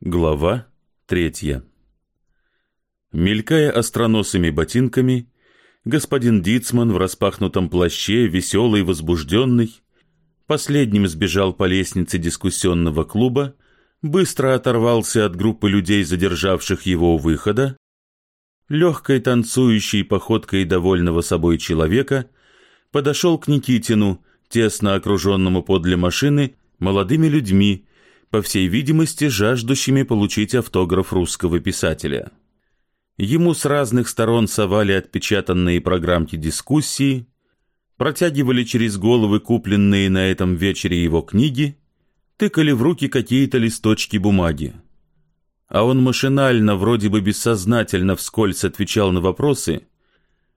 Глава третья. Мелькая остроносыми ботинками, господин Дицман в распахнутом плаще, веселый возбужденный, последним сбежал по лестнице дискуссионного клуба, быстро оторвался от группы людей, задержавших его у выхода, легкой танцующей походкой довольного собой человека, подошел к Никитину, тесно окруженному подле машины, молодыми людьми, по всей видимости, жаждущими получить автограф русского писателя. Ему с разных сторон совали отпечатанные программки дискуссии, протягивали через головы купленные на этом вечере его книги, тыкали в руки какие-то листочки бумаги. А он машинально, вроде бы бессознательно вскользь отвечал на вопросы,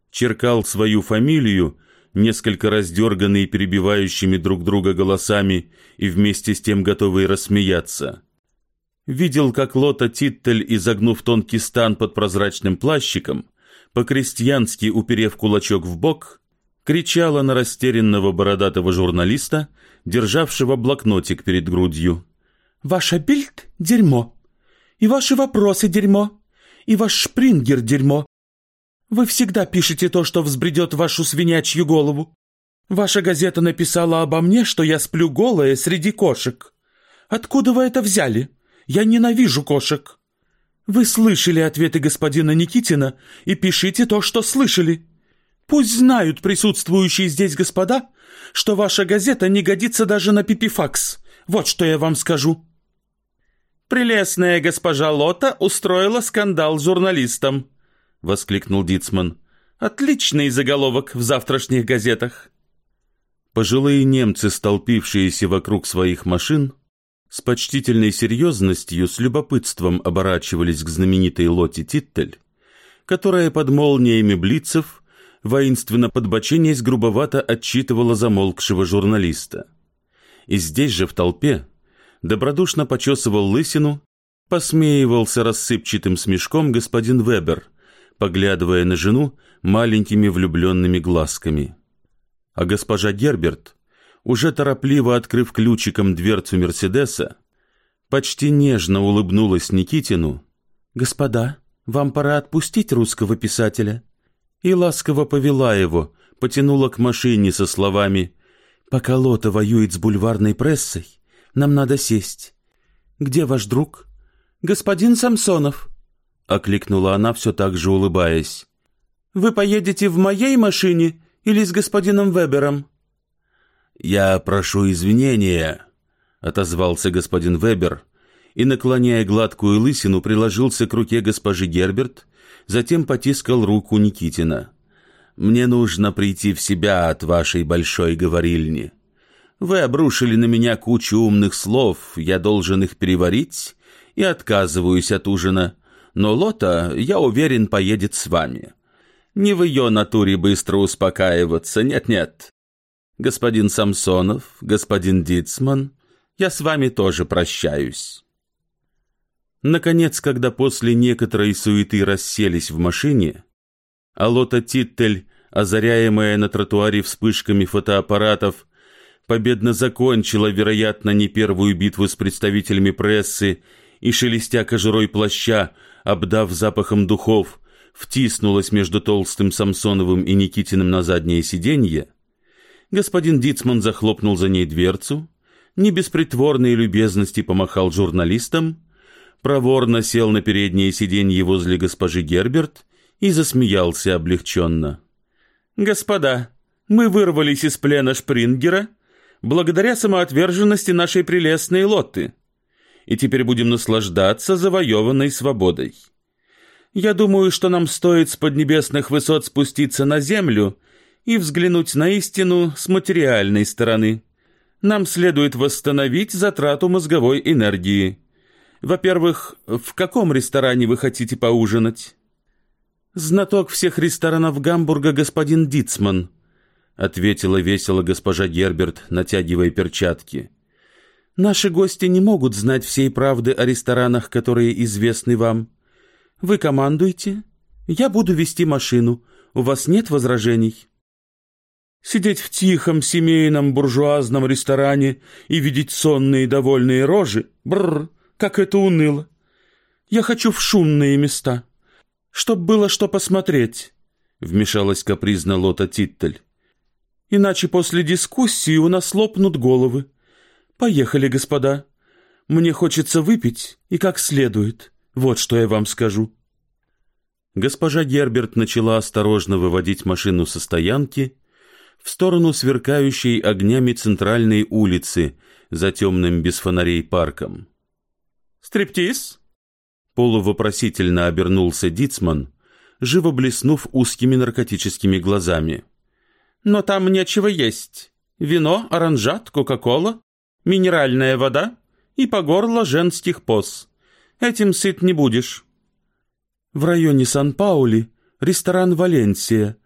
черкал свою фамилию, несколько раздерганные перебивающими друг друга голосами и вместе с тем готовые рассмеяться – видел, как Лота Титтель, изогнув тонкий стан под прозрачным плащиком, по-крестьянски уперев кулачок в бок, кричала на растерянного бородатого журналиста, державшего блокнотик перед грудью. «Ваша бильд — дерьмо, и ваши вопросы — дерьмо, и ваш шпрингер — дерьмо. Вы всегда пишете то, что взбредет вашу свинячью голову. Ваша газета написала обо мне, что я сплю голая среди кошек. Откуда вы это взяли?» Я ненавижу кошек. Вы слышали ответы господина Никитина и пишите то, что слышали. Пусть знают присутствующие здесь господа, что ваша газета не годится даже на пипифакс. Вот что я вам скажу. Прелестная госпожа Лота устроила скандал журналистам, воскликнул Дицман. Отличный заголовок в завтрашних газетах. Пожилые немцы, столпившиеся вокруг своих машин, с почтительной серьезностью, с любопытством оборачивались к знаменитой Лоте Титтель, которая под молниями блицев, воинственно подбоченясь, грубовато отчитывала замолкшего журналиста. И здесь же в толпе добродушно почесывал лысину, посмеивался рассыпчатым смешком господин Вебер, поглядывая на жену маленькими влюбленными глазками. А госпожа Герберт, уже торопливо открыв ключиком дверцу Мерседеса, почти нежно улыбнулась Никитину. «Господа, вам пора отпустить русского писателя». И ласково повела его, потянула к машине со словами «Пока Лота воюет с бульварной прессой, нам надо сесть. Где ваш друг?» «Господин Самсонов», — окликнула она, все так же улыбаясь. «Вы поедете в моей машине или с господином Вебером?» «Я прошу извинения», — отозвался господин Вебер, и, наклоняя гладкую лысину, приложился к руке госпожи Герберт, затем потискал руку Никитина. «Мне нужно прийти в себя от вашей большой говорильни. Вы обрушили на меня кучу умных слов, я должен их переварить и отказываюсь от ужина, но Лота, я уверен, поедет с вами. Не в ее натуре быстро успокаиваться, нет-нет, господин Самсонов, господин Дицман, я с вами тоже прощаюсь». Наконец, когда после некоторой суеты расселись в машине, а Лота Титтель, озаряемая на тротуаре вспышками фотоаппаратов, победно закончила, вероятно, не первую битву с представителями прессы и, шелестя кожурой плаща, обдав запахом духов, втиснулась между толстым Самсоновым и Никитиным на заднее сиденье, Господин Дицман захлопнул за ней дверцу, не без притворной любезности помахал журналистам, проворно сел на переднее сиденье возле госпожи Герберт и засмеялся облегченно. «Господа, мы вырвались из плена Шпрингера благодаря самоотверженности нашей прелестной Лотты, и теперь будем наслаждаться завоеванной свободой. Я думаю, что нам стоит с поднебесных высот спуститься на землю и взглянуть на истину с материальной стороны. Нам следует восстановить затрату мозговой энергии. Во-первых, в каком ресторане вы хотите поужинать? Знаток всех ресторанов Гамбурга господин Дицман, ответила весело госпожа Герберт, натягивая перчатки. Наши гости не могут знать всей правды о ресторанах, которые известны вам. Вы командуете, я буду вести машину. У вас нет возражений? Сидеть в тихом семейном буржуазном ресторане и видеть сонные довольные рожи? Бррр, как это уныло. Я хочу в шумные места, чтоб было что посмотреть», — вмешалась капризно Лота Титтель. «Иначе после дискуссии у нас лопнут головы. Поехали, господа. Мне хочется выпить и как следует. Вот что я вам скажу». Госпожа Герберт начала осторожно выводить машину со стоянки в сторону сверкающей огнями центральной улицы за темным без фонарей парком. «Стриптиз?» Полувопросительно обернулся Дицман, живо блеснув узкими наркотическими глазами. «Но там нечего есть. Вино, оранжат, кока-кола, минеральная вода и по горло женских поз. Этим сыт не будешь». «В районе Сан-Паули ресторан «Валенсия»,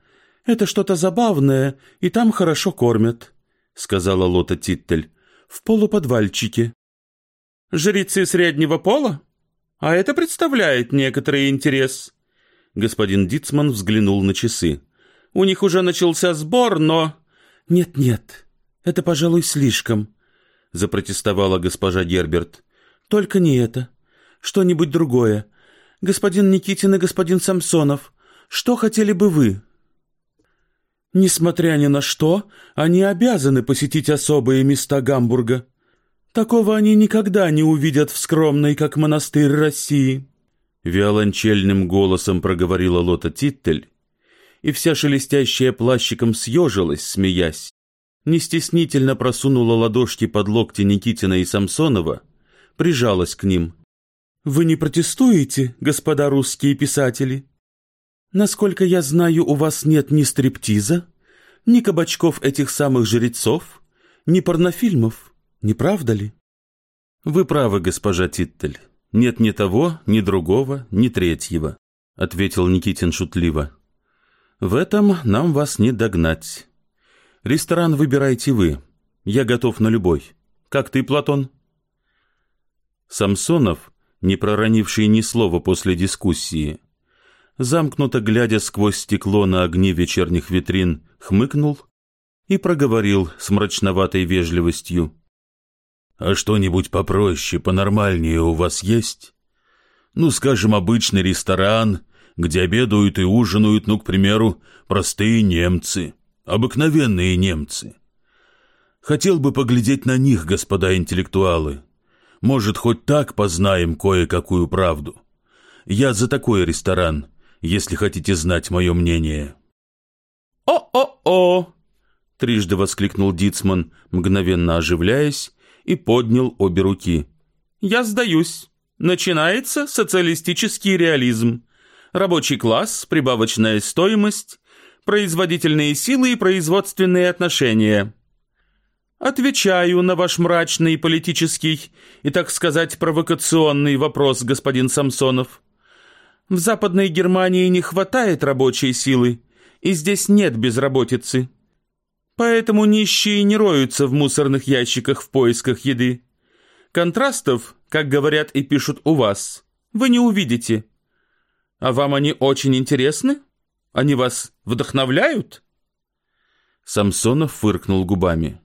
это что-то забавное, и там хорошо кормят», — сказала Лота Титтель, — «в полуподвальчике». «Жрецы среднего пола? А это представляет некоторый интерес». Господин Дицман взглянул на часы. «У них уже начался сбор, но...» «Нет-нет, это, пожалуй, слишком», — запротестовала госпожа Герберт. «Только не это. Что-нибудь другое. Господин Никитин и господин Самсонов, что хотели бы вы?» Несмотря ни на что, они обязаны посетить особые места Гамбурга. Такого они никогда не увидят в скромной, как монастырь России. Виолончельным голосом проговорила Лота Титтель, и вся шелестящая плащиком съежилась, смеясь. Нестеснительно просунула ладошки под локти Никитина и Самсонова, прижалась к ним. «Вы не протестуете, господа русские писатели?» Насколько я знаю, у вас нет ни стриптиза, ни кабачков этих самых жрецов, ни порнофильмов, не правда ли? Вы правы, госпожа Титтель. Нет ни того, ни другого, ни третьего, ответил Никитин шутливо. В этом нам вас не догнать. Ресторан выбирайте вы. Я готов на любой. Как ты, Платон? Самсонов, не проронивший ни слова после дискуссии, замкнуто глядя сквозь стекло на огни вечерних витрин, хмыкнул и проговорил с мрачноватой вежливостью. «А что-нибудь попроще, понормальнее у вас есть? Ну, скажем, обычный ресторан, где обедают и ужинают, ну, к примеру, простые немцы, обыкновенные немцы. Хотел бы поглядеть на них, господа интеллектуалы. Может, хоть так познаем кое-какую правду. Я за такой ресторан, если хотите знать мое мнение». «О-о-о!» — трижды воскликнул Дицман, мгновенно оживляясь, и поднял обе руки. «Я сдаюсь. Начинается социалистический реализм. Рабочий класс, прибавочная стоимость, производительные силы и производственные отношения». «Отвечаю на ваш мрачный политический и, так сказать, провокационный вопрос, господин Самсонов. В Западной Германии не хватает рабочей силы, и здесь нет безработицы. Поэтому нищие не роются в мусорных ящиках в поисках еды. Контрастов, как говорят и пишут у вас, вы не увидите. А вам они очень интересны? Они вас вдохновляют?» Самсонов фыркнул губами.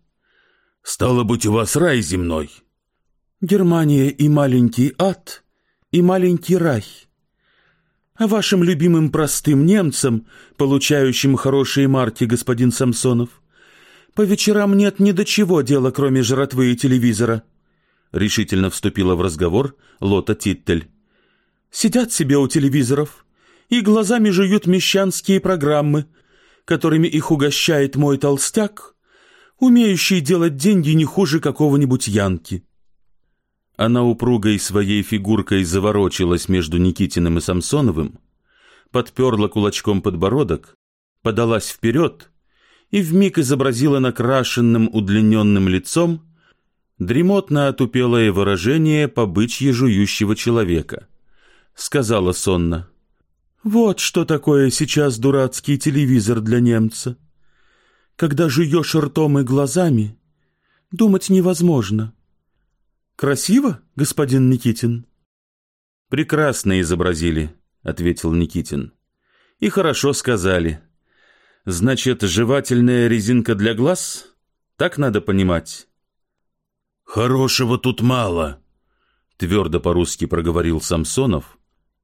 «Стало быть, у вас рай земной». «Германия и маленький ад, и маленький рай», а вашим любимым простым немцам, получающим хорошие марки, господин Самсонов, по вечерам нет ни до чего дела, кроме жратвы и телевизора. Решительно вступила в разговор Лота Титтель. Сидят себе у телевизоров и глазами жуют мещанские программы, которыми их угощает мой толстяк, умеющий делать деньги не хуже какого-нибудь янки. Она упругой своей фигуркой заворочилась между Никитиным и Самсоновым, подперла кулачком подбородок, подалась вперед и вмиг изобразила накрашенным удлиненным лицом дремотно отупелое выражение побычье жующего человека. Сказала сонно. «Вот что такое сейчас дурацкий телевизор для немца. Когда жуешь ртом и глазами, думать невозможно». Красиво, господин Никитин? Прекрасно изобразили, ответил Никитин. И хорошо сказали. Значит, жевательная резинка для глаз? Так надо понимать. Хорошего тут мало. твердо по-русски проговорил Самсонов,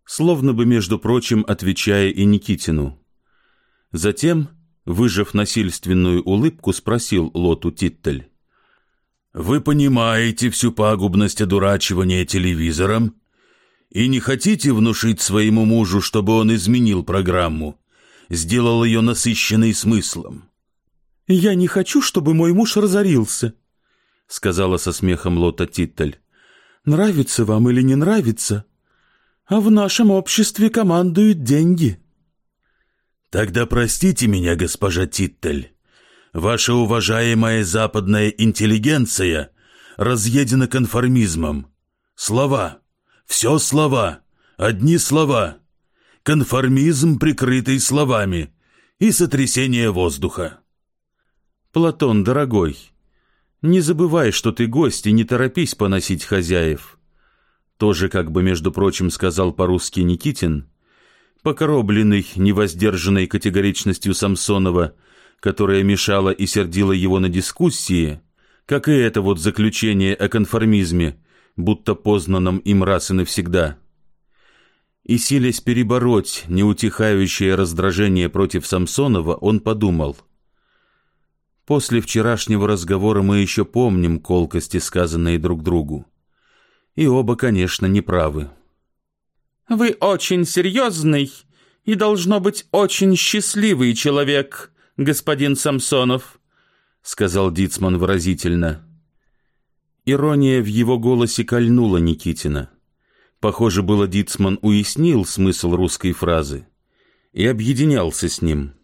словно бы, между прочим, отвечая и Никитину. Затем, выжав насильственную улыбку, спросил Лоту Титтель. «Вы понимаете всю пагубность одурачивания телевизором и не хотите внушить своему мужу, чтобы он изменил программу, сделал ее насыщенной смыслом?» «Я не хочу, чтобы мой муж разорился», — сказала со смехом Лота Титтель. «Нравится вам или не нравится, а в нашем обществе командуют деньги». «Тогда простите меня, госпожа Титтель. Ваша уважаемая западная интеллигенция разъедена конформизмом. Слова. Все слова. Одни слова. Конформизм, прикрытый словами. И сотрясение воздуха». «Платон, дорогой, не забывай, что ты гость, и не торопись поносить хозяев». Тоже, как бы, между прочим, сказал по-русски Никитин, покоробленный невоздержанной категоричностью Самсонова, которая мешала и сердила его на дискуссии, как и это вот заключение о конформизме, будто познанном им раз и навсегда. И силясь перебороть неутихающее раздражение против Самсонова, он подумал. После вчерашнего разговора мы еще помним колкости, сказанные друг другу. И оба, конечно, неправы. «Вы очень серьезный и, должно быть, очень счастливый человек, господин Самсонов», — сказал Дицман выразительно. Ирония в его голосе кольнула Никитина. Похоже было, Дицман уяснил смысл русской фразы и объединялся с ним.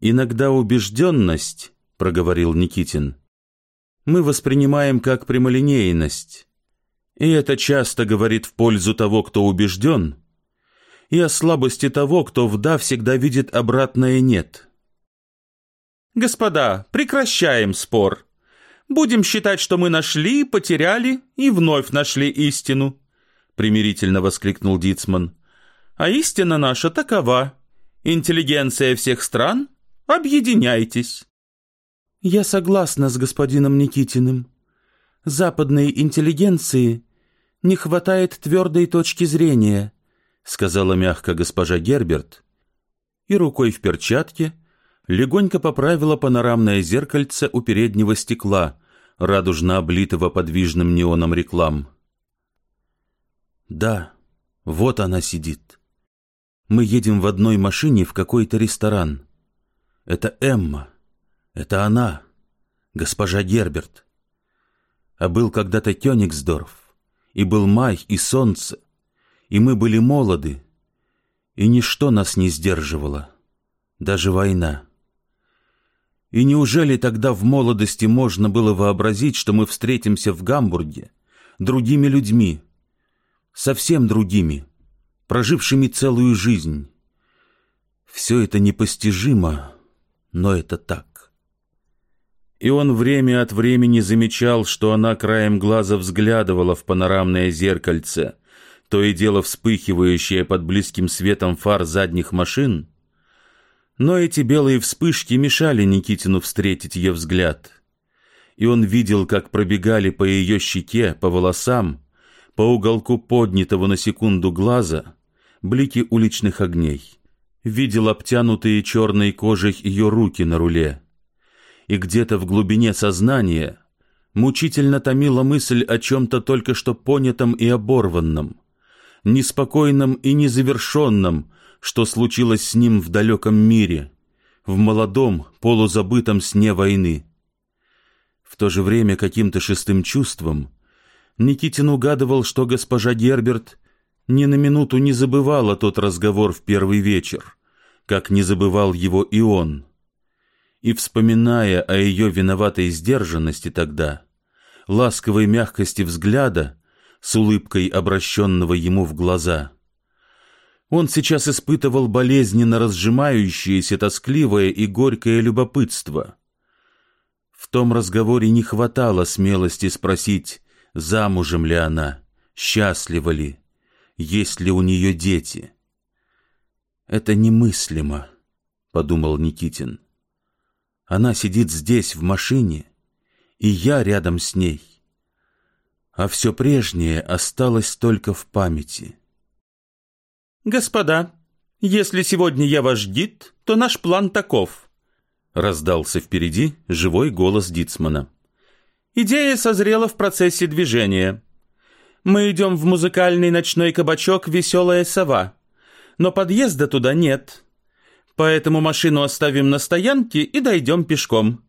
«Иногда убежденность, — проговорил Никитин, — мы воспринимаем как прямолинейность, и это часто говорит в пользу того, кто убежден, и о слабости того, кто в «да» всегда видит обратное «нет». «Господа, прекращаем спор. Будем считать, что мы нашли, потеряли и вновь нашли истину», — примирительно воскликнул Дицман. «А истина наша такова. Интеллигенция всех стран, объединяйтесь». «Я согласна с господином Никитиным», западной интеллигенции не хватает твердой точки зрения», сказала мягко госпожа Герберт, и рукой в перчатке легонько поправила панорамное зеркальце у переднего стекла, радужно облитого подвижным неоном реклам. «Да, вот она сидит. Мы едем в одной машине в какой-то ресторан. Это Эмма. Это она, госпожа Герберт а был когда-то Кёнигсдорф, и был май и солнце, и мы были молоды, и ничто нас не сдерживало, даже война. И неужели тогда в молодости можно было вообразить, что мы встретимся в Гамбурге другими людьми, совсем другими, прожившими целую жизнь? Все это непостижимо, но это так и он время от времени замечал, что она краем глаза взглядывала в панорамное зеркальце, то и дело вспыхивающее под близким светом фар задних машин. Но эти белые вспышки мешали Никитину встретить ее взгляд. И он видел, как пробегали по ее щеке, по волосам, по уголку поднятого на секунду глаза блики уличных огней. Видел обтянутые черной кожей ее руки на руле — и где-то в глубине сознания мучительно томила мысль о чем-то только что понятом и оборванном, неспокойном и незавершенном, что случилось с ним в далеком мире, в молодом, полузабытом сне войны. В то же время каким-то шестым чувством Никитин угадывал, что госпожа Герберт ни на минуту не забывала тот разговор в первый вечер, как не забывал его и он и, вспоминая о ее виноватой сдержанности тогда, ласковой мягкости взгляда с улыбкой обращенного ему в глаза, он сейчас испытывал болезненно разжимающееся тоскливое и горькое любопытство. В том разговоре не хватало смелости спросить, замужем ли она, счастлива ли, есть ли у нее дети. «Это немыслимо», — подумал Никитин. Она сидит здесь, в машине, и я рядом с ней. а все прежнее осталось только в памяти. «Господа, если сегодня я ваш гид, то наш план таков», раздался впереди живой голос Дитсмана. «Идея созрела в процессе движения. Мы идем в музыкальный ночной кабачок «Веселая сова», но подъезда туда нет, поэтому машину оставим на стоянке и дойдем пешком.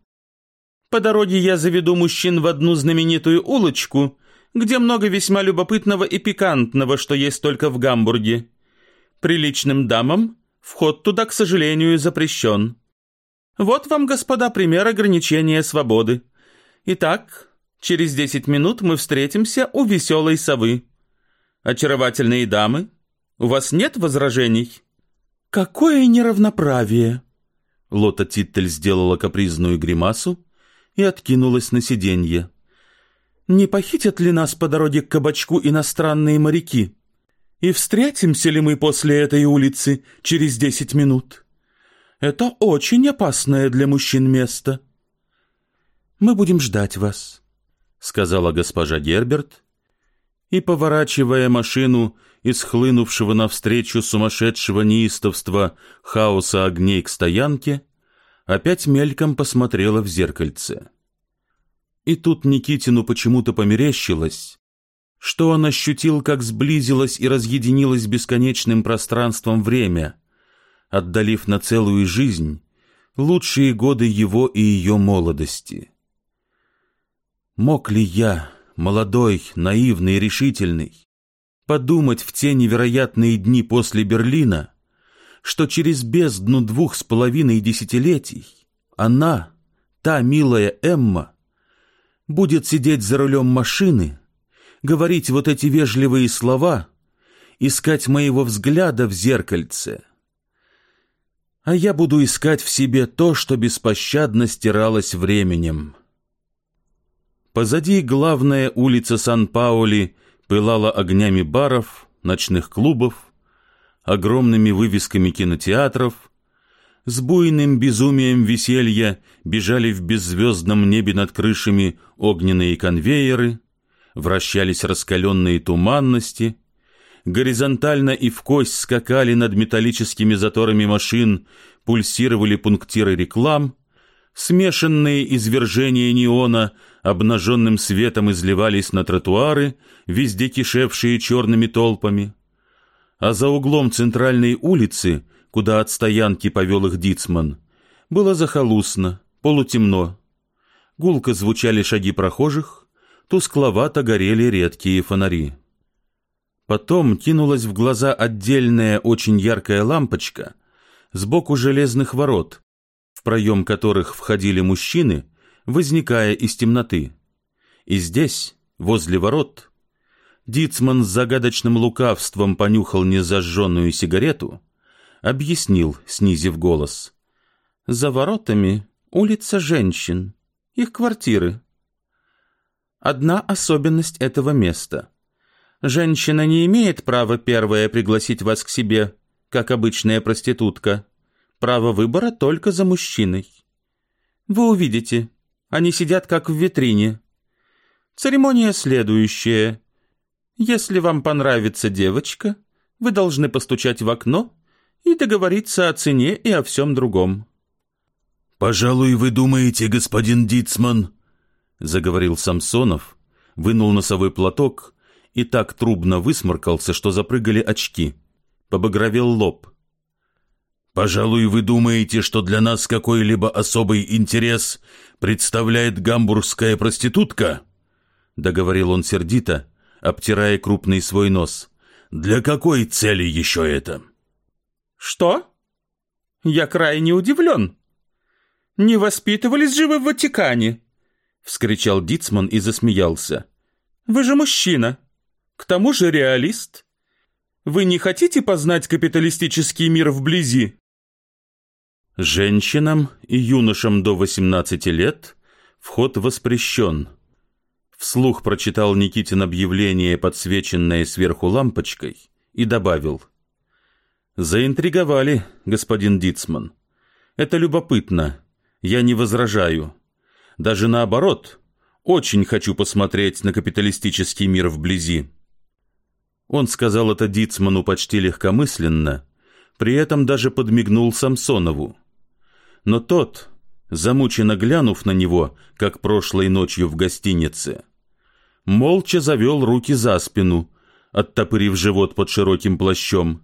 По дороге я заведу мужчин в одну знаменитую улочку, где много весьма любопытного и пикантного, что есть только в Гамбурге. Приличным дамам вход туда, к сожалению, запрещен. Вот вам, господа, пример ограничения свободы. Итак, через десять минут мы встретимся у веселой совы. Очаровательные дамы, у вас нет возражений? Какое неравноправие! Лота Титтель сделала капризную гримасу и откинулась на сиденье. Не похитят ли нас по дороге к кабачку иностранные моряки? И встретимся ли мы после этой улицы через десять минут? Это очень опасное для мужчин место. Мы будем ждать вас, — сказала госпожа Герберт, и, поворачивая машину из хлынувшего навстречу сумасшедшего неистовства хаоса огней к стоянке, опять мельком посмотрела в зеркальце. И тут Никитину почему-то померещилось, что он ощутил, как сблизилось и разъединилось бесконечным пространством время, отдалив на целую жизнь лучшие годы его и ее молодости. Мог ли я, молодой, наивный, решительный, подумать в те невероятные дни после Берлина, что через бездну двух с половиной десятилетий она, та милая Эмма, будет сидеть за рулем машины, говорить вот эти вежливые слова, искать моего взгляда в зеркальце. А я буду искать в себе то, что беспощадно стиралось временем. Позади главная улица Сан-Паули пылала огнями баров, ночных клубов, огромными вывесками кинотеатров, с буйным безумием веселья бежали в беззвездном небе над крышами огненные конвейеры, вращались раскаленные туманности, горизонтально и в кость скакали над металлическими заторами машин, пульсировали пунктиры реклам, смешанные извержения неона обнаженным светом изливались на тротуары, везде кишевшие черными толпами. А за углом центральной улицы, куда от стоянки повел их Дицман, было захолустно, полутемно. Гулко звучали шаги прохожих, тускловато горели редкие фонари. Потом кинулась в глаза отдельная очень яркая лампочка сбоку железных ворот, в проем которых входили мужчины, возникая из темноты. И здесь, возле ворот, Дицман с загадочным лукавством понюхал незажженную сигарету, объяснил, снизив голос. «За воротами улица женщин, их квартиры. Одна особенность этого места. Женщина не имеет права первая пригласить вас к себе, как обычная проститутка. Право выбора только за мужчиной. Вы увидите, они сидят как в витрине. Церемония следующая. Если вам понравится девочка, вы должны постучать в окно и договориться о цене и о всем другом. «Пожалуй, вы думаете, господин Дицман», — заговорил Самсонов, вынул носовой платок и так трубно высморкался, что запрыгали очки. Побагровел лоб. Пожалуй, вы думаете, что для нас какой-либо особый интерес представляет гамбургская проститутка? Договорил он сердито, обтирая крупный свой нос. Для какой цели еще это? Что? Я крайне удивлен. Не воспитывались же вы в Ватикане? Вскричал Дицман и засмеялся. Вы же мужчина. К тому же реалист. Вы не хотите познать капиталистический мир вблизи? Женщинам и юношам до 18 лет вход воспрещен. Вслух прочитал Никитин объявление, подсвеченное сверху лампочкой, и добавил. «Заинтриговали, господин Дицман. Это любопытно. Я не возражаю. Даже наоборот, Очень хочу посмотреть на капиталистический мир вблизи. Он сказал это Дицману почти легкомысленно, при этом даже подмигнул Самсонову. Но тот, замученно глянув на него, как прошлой ночью в гостинице, молча завел руки за спину, оттопырив живот под широким плащом.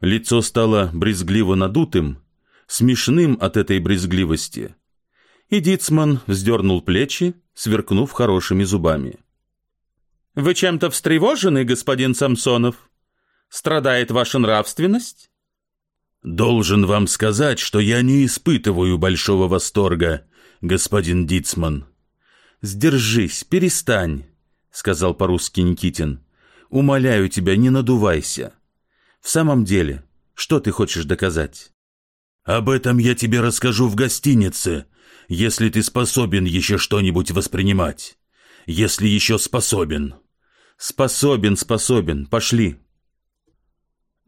Лицо стало брезгливо надутым, смешным от этой брезгливости. И Дицман вздернул плечи, сверкнув хорошими зубами. «Вы чем-то встревожены, господин Самсонов? Страдает ваша нравственность?» «Должен вам сказать, что я не испытываю большого восторга, господин Дицман». «Сдержись, перестань», — сказал по-русски Никитин. «Умоляю тебя, не надувайся. В самом деле, что ты хочешь доказать?» «Об этом я тебе расскажу в гостинице, если ты способен еще что-нибудь воспринимать. Если еще способен». «Способен, способен. Пошли».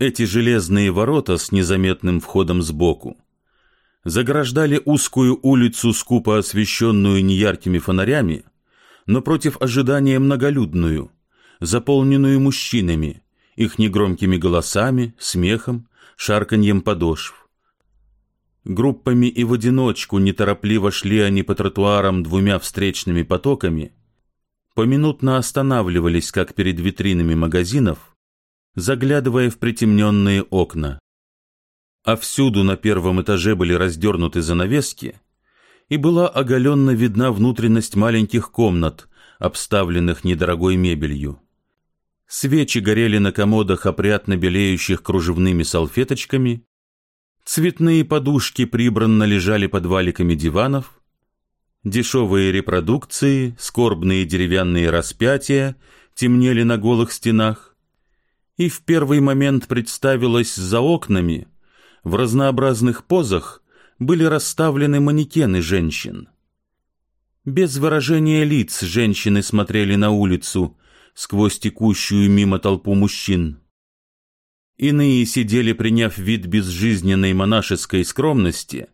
Эти железные ворота с незаметным входом сбоку заграждали узкую улицу, скупо освещенную неяркими фонарями, но против ожидания многолюдную, заполненную мужчинами, их негромкими голосами, смехом, шарканьем подошв. Группами и в одиночку неторопливо шли они по тротуарам двумя встречными потоками, поминутно останавливались, как перед витринами магазинов, заглядывая в притемненные окна. А всюду на первом этаже были раздернуты занавески, и была оголенно видна внутренность маленьких комнат, обставленных недорогой мебелью. Свечи горели на комодах, опрятно белеющих кружевными салфеточками, Цветные подушки прибранно лежали под валиками диванов, дешевые репродукции, скорбные деревянные распятия темнели на голых стенах, и в первый момент представилось за окнами, в разнообразных позах были расставлены манекены женщин. Без выражения лиц женщины смотрели на улицу сквозь текущую мимо толпу мужчин. Иные сидели, приняв вид безжизненной монашеской скромности,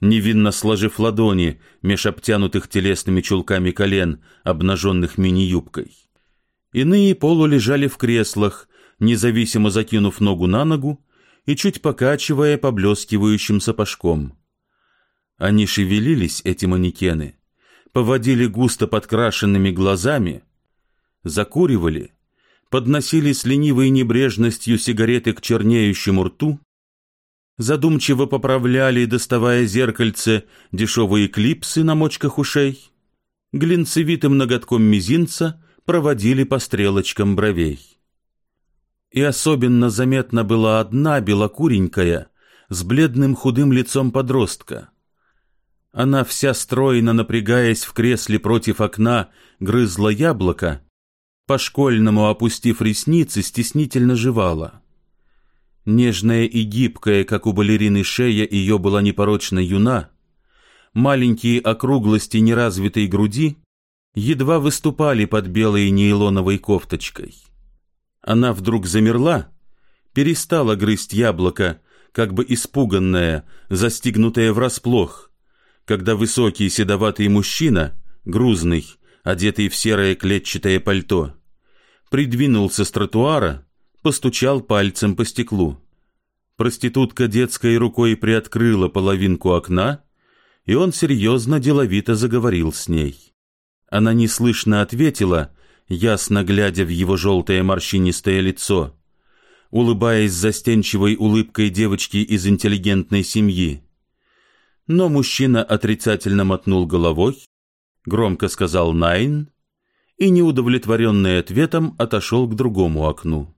невинно сложив ладони меж обтянутых телесными чулками колен, обнаженных мини-юбкой. Иные полулежали в креслах, независимо закинув ногу на ногу и чуть покачивая поблескивающим сапожком. Они шевелились, эти манекены, поводили густо подкрашенными глазами, закуривали — подносили с ленивой небрежностью сигареты к чернеющему рту, задумчиво поправляли, доставая зеркальце, дешевые клипсы на мочках ушей, глинцевитым ноготком мизинца проводили по стрелочкам бровей. И особенно заметна была одна белокуренькая, с бледным худым лицом подростка. Она вся стройно напрягаясь в кресле против окна, грызла яблоко, по-школьному опустив ресницы, стеснительно жевала. Нежная и гибкая, как у балерины шея, ее была непорочно юна. Маленькие округлости неразвитой груди едва выступали под белой нейлоновой кофточкой. Она вдруг замерла, перестала грызть яблоко, как бы испуганная, застигнутая врасплох, когда высокий седоватый мужчина, грузный, одетый в серое клетчатое пальто, придвинулся с тротуара, постучал пальцем по стеклу. Проститутка детской рукой приоткрыла половинку окна, и он серьезно, деловито заговорил с ней. Она неслышно ответила, ясно глядя в его желтое морщинистое лицо, улыбаясь застенчивой улыбкой девочки из интеллигентной семьи. Но мужчина отрицательно мотнул головой, громко сказал «Найн» и, неудовлетворенный ответом, отошел к другому окну.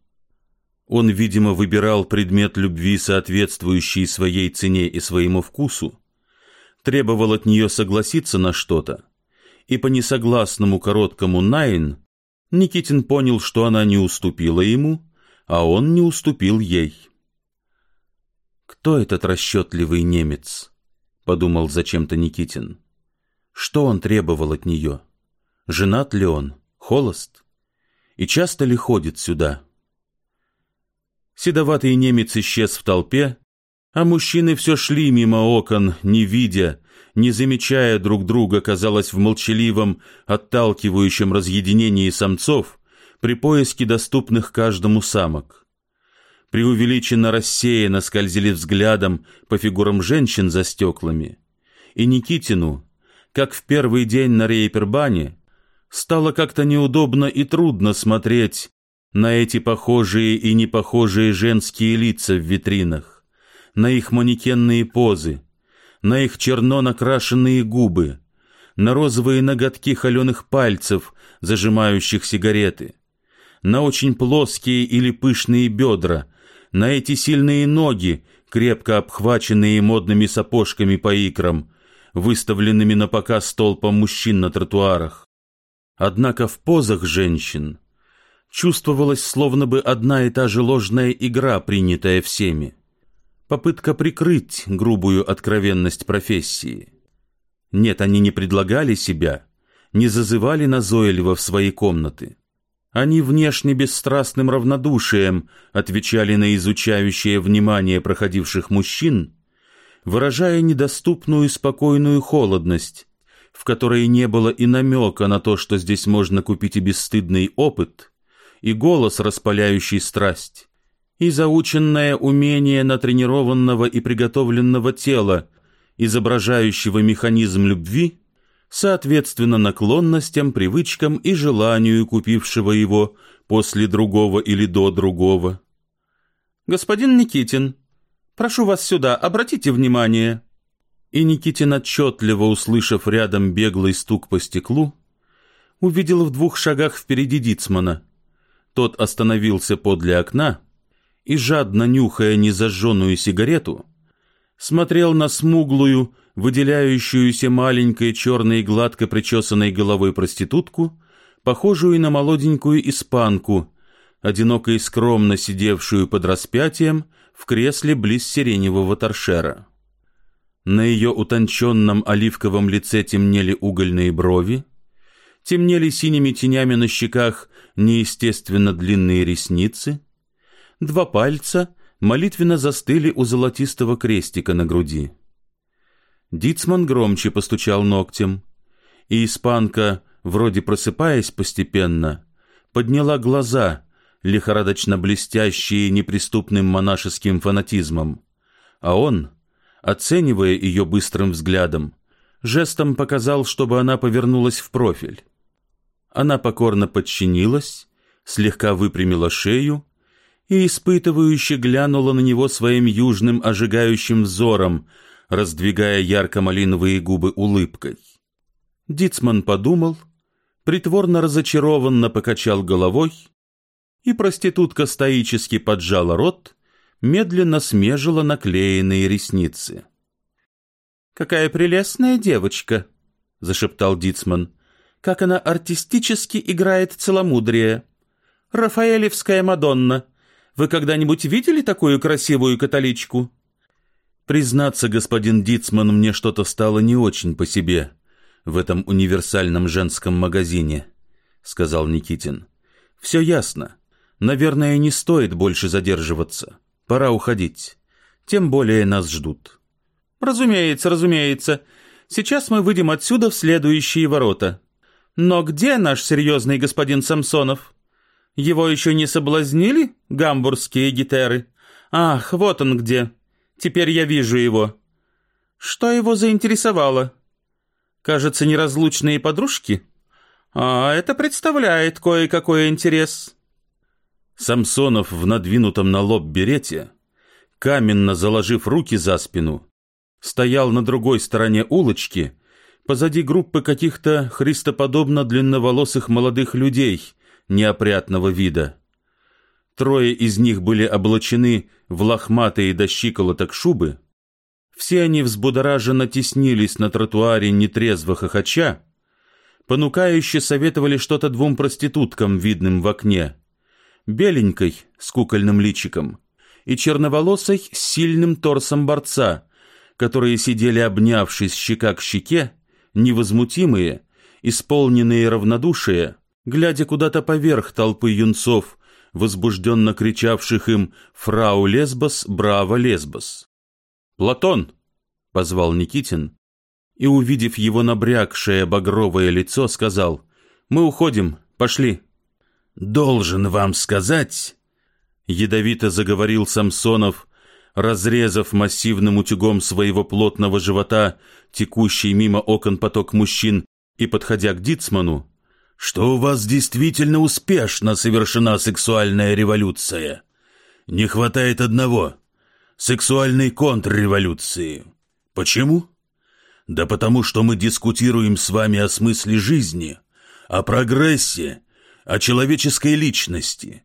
Он, видимо, выбирал предмет любви, соответствующий своей цене и своему вкусу, требовал от нее согласиться на что-то, и по несогласному короткому «найн» Никитин понял, что она не уступила ему, а он не уступил ей. «Кто этот расчетливый немец?» — подумал зачем-то Никитин. Что он требовал от нее? Женат ли он? Холост? И часто ли ходит сюда? Седоватый немец исчез в толпе, А мужчины все шли мимо окон, не видя, не замечая друг друга, казалось, в молчаливом, отталкивающем разъединении самцов при поиске доступных каждому самок. Преувеличенно рассеянно скользили взглядом по фигурам женщин за стеклами. И Никитину, как в первый день на рейпербане, стало как-то неудобно и трудно смотреть на эти похожие и непохожие женские лица в витринах, на их манекенные позы, на их черно накрашенные губы, на розовые ноготки холеных пальцев, зажимающих сигареты, на очень плоские или пышные бедра, на эти сильные ноги, крепко обхваченные модными сапожками по икрам, выставленными на показ толпам мужчин на тротуарах. Однако в позах женщин чувствовалась словно бы одна и та же ложная игра, принятая всеми. Попытка прикрыть грубую откровенность профессии. Нет, они не предлагали себя, не зазывали назойливо в свои комнаты. Они внешне бесстрастным равнодушием отвечали на изучающее внимание проходивших мужчин, выражая недоступную спокойную холодность, в которой не было и намека на то, что здесь можно купить и бесстыдный опыт, и голос, распаляющий страсть, и заученное умение натренированного и приготовленного тела, изображающего механизм любви, соответственно наклонностям, привычкам и желанию купившего его после другого или до другого. «Господин Никитин, прошу вас сюда, обратите внимание», и Никитин, отчетливо услышав рядом беглый стук по стеклу, увидел в двух шагах впереди Дицмана. Тот остановился подле окна и, жадно нюхая незажженную сигарету, смотрел на смуглую, выделяющуюся маленькой черной гладко причесанной головой проститутку, похожую на молоденькую испанку, одиноко и скромно сидевшую под распятием в кресле близ сиреневого торшера. На ее утонченном оливковом лице темнели угольные брови, темнели синими тенями на щеках неестественно длинные ресницы, два пальца молитвенно застыли у золотистого крестика на груди. Дицман громче постучал ногтем, и испанка, вроде просыпаясь постепенно, подняла глаза, лихорадочно блестящие неприступным монашеским фанатизмом, а он — оценивая ее быстрым взглядом, жестом показал, чтобы она повернулась в профиль. Она покорно подчинилась, слегка выпрямила шею и испытывающе глянула на него своим южным ожигающим взором, раздвигая ярко-малиновые губы улыбкой. Дицман подумал, притворно разочарованно покачал головой, и проститутка стоически поджала рот медленно смежила наклеенные ресницы. «Какая прелестная девочка!» — зашептал Дицман. «Как она артистически играет целомудрие! Рафаэлевская Мадонна! Вы когда-нибудь видели такую красивую католичку?» «Признаться, господин Дицман, мне что-то стало не очень по себе в этом универсальном женском магазине», — сказал Никитин. «Все ясно. Наверное, не стоит больше задерживаться. Пора уходить. Тем более нас ждут. Разумеется, разумеется. Сейчас мы выйдем отсюда в следующие ворота. Но где наш серьезный господин Самсонов? Его еще не соблазнили гамбургские гитеры? Ах, вот он где. Теперь я вижу его. Что его заинтересовало? Кажется, неразлучные подружки? А это представляет кое-какой интерес. Самсонов в надвинутом на лоб берете, каменно заложив руки за спину, стоял на другой стороне улочки, позади группы каких-то христоподобно длинноволосых молодых людей неопрятного вида. Трое из них были облачены в лохматые до щиколоток шубы. Все они взбудораженно теснились на тротуаре нетрезво хохоча, понукающе советовали что-то двум проституткам, видным в окне — беленькой с кукольным личиком и черноволосой с сильным торсом борца, которые сидели обнявшись щека к щеке, невозмутимые, исполненные равнодушия, глядя куда-то поверх толпы юнцов, возбужденно кричавших им «Фрау Лесбос, браво Лесбос!». «Платон!» — позвал Никитин, и, увидев его набрякшее багровое лицо, сказал, «Мы уходим, пошли». «Должен вам сказать...» Ядовито заговорил Самсонов, разрезав массивным утюгом своего плотного живота текущий мимо окон поток мужчин и подходя к Дицману, что у вас действительно успешно совершена сексуальная революция. Не хватает одного — сексуальной контрреволюции. Почему? Да потому что мы дискутируем с вами о смысле жизни, о прогрессе, о человеческой личности.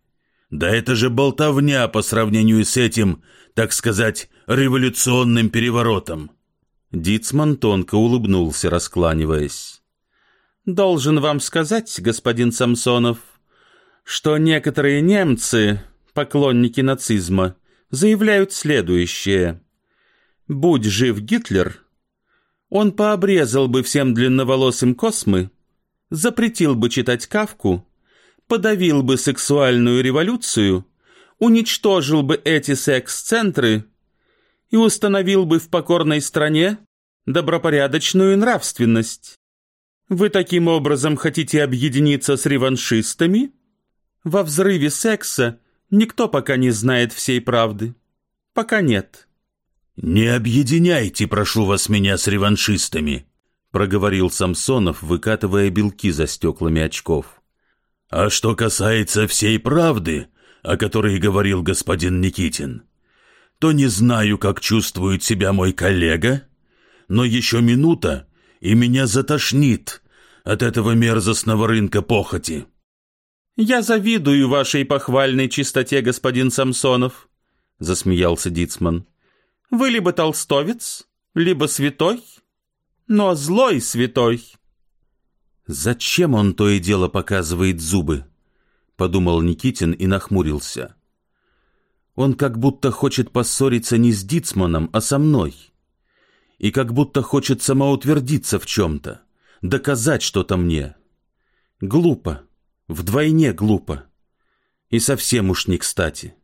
Да это же болтовня по сравнению с этим, так сказать, революционным переворотом. Дицман тонко улыбнулся, раскланиваясь. «Должен вам сказать, господин Самсонов, что некоторые немцы, поклонники нацизма, заявляют следующее. Будь жив Гитлер, он пообрезал бы всем длинноволосым космы, запретил бы читать Кавку, подавил бы сексуальную революцию, уничтожил бы эти секс-центры и установил бы в покорной стране добропорядочную нравственность. Вы таким образом хотите объединиться с реваншистами? Во взрыве секса никто пока не знает всей правды. Пока нет. «Не объединяйте, прошу вас, меня с реваншистами», — проговорил Самсонов, выкатывая белки за стеклами очков. «А что касается всей правды, о которой говорил господин Никитин, то не знаю, как чувствует себя мой коллега, но еще минута, и меня затошнит от этого мерзостного рынка похоти». «Я завидую вашей похвальной чистоте, господин Самсонов», — засмеялся Дицман. Вы либо толстовец, либо святой, но злой святой. Зачем он то и дело показывает зубы? Подумал Никитин и нахмурился. Он как будто хочет поссориться не с Дицманом, а со мной. И как будто хочет самоутвердиться в чем-то, доказать что-то мне. Глупо, вдвойне глупо. И совсем уж не кстати.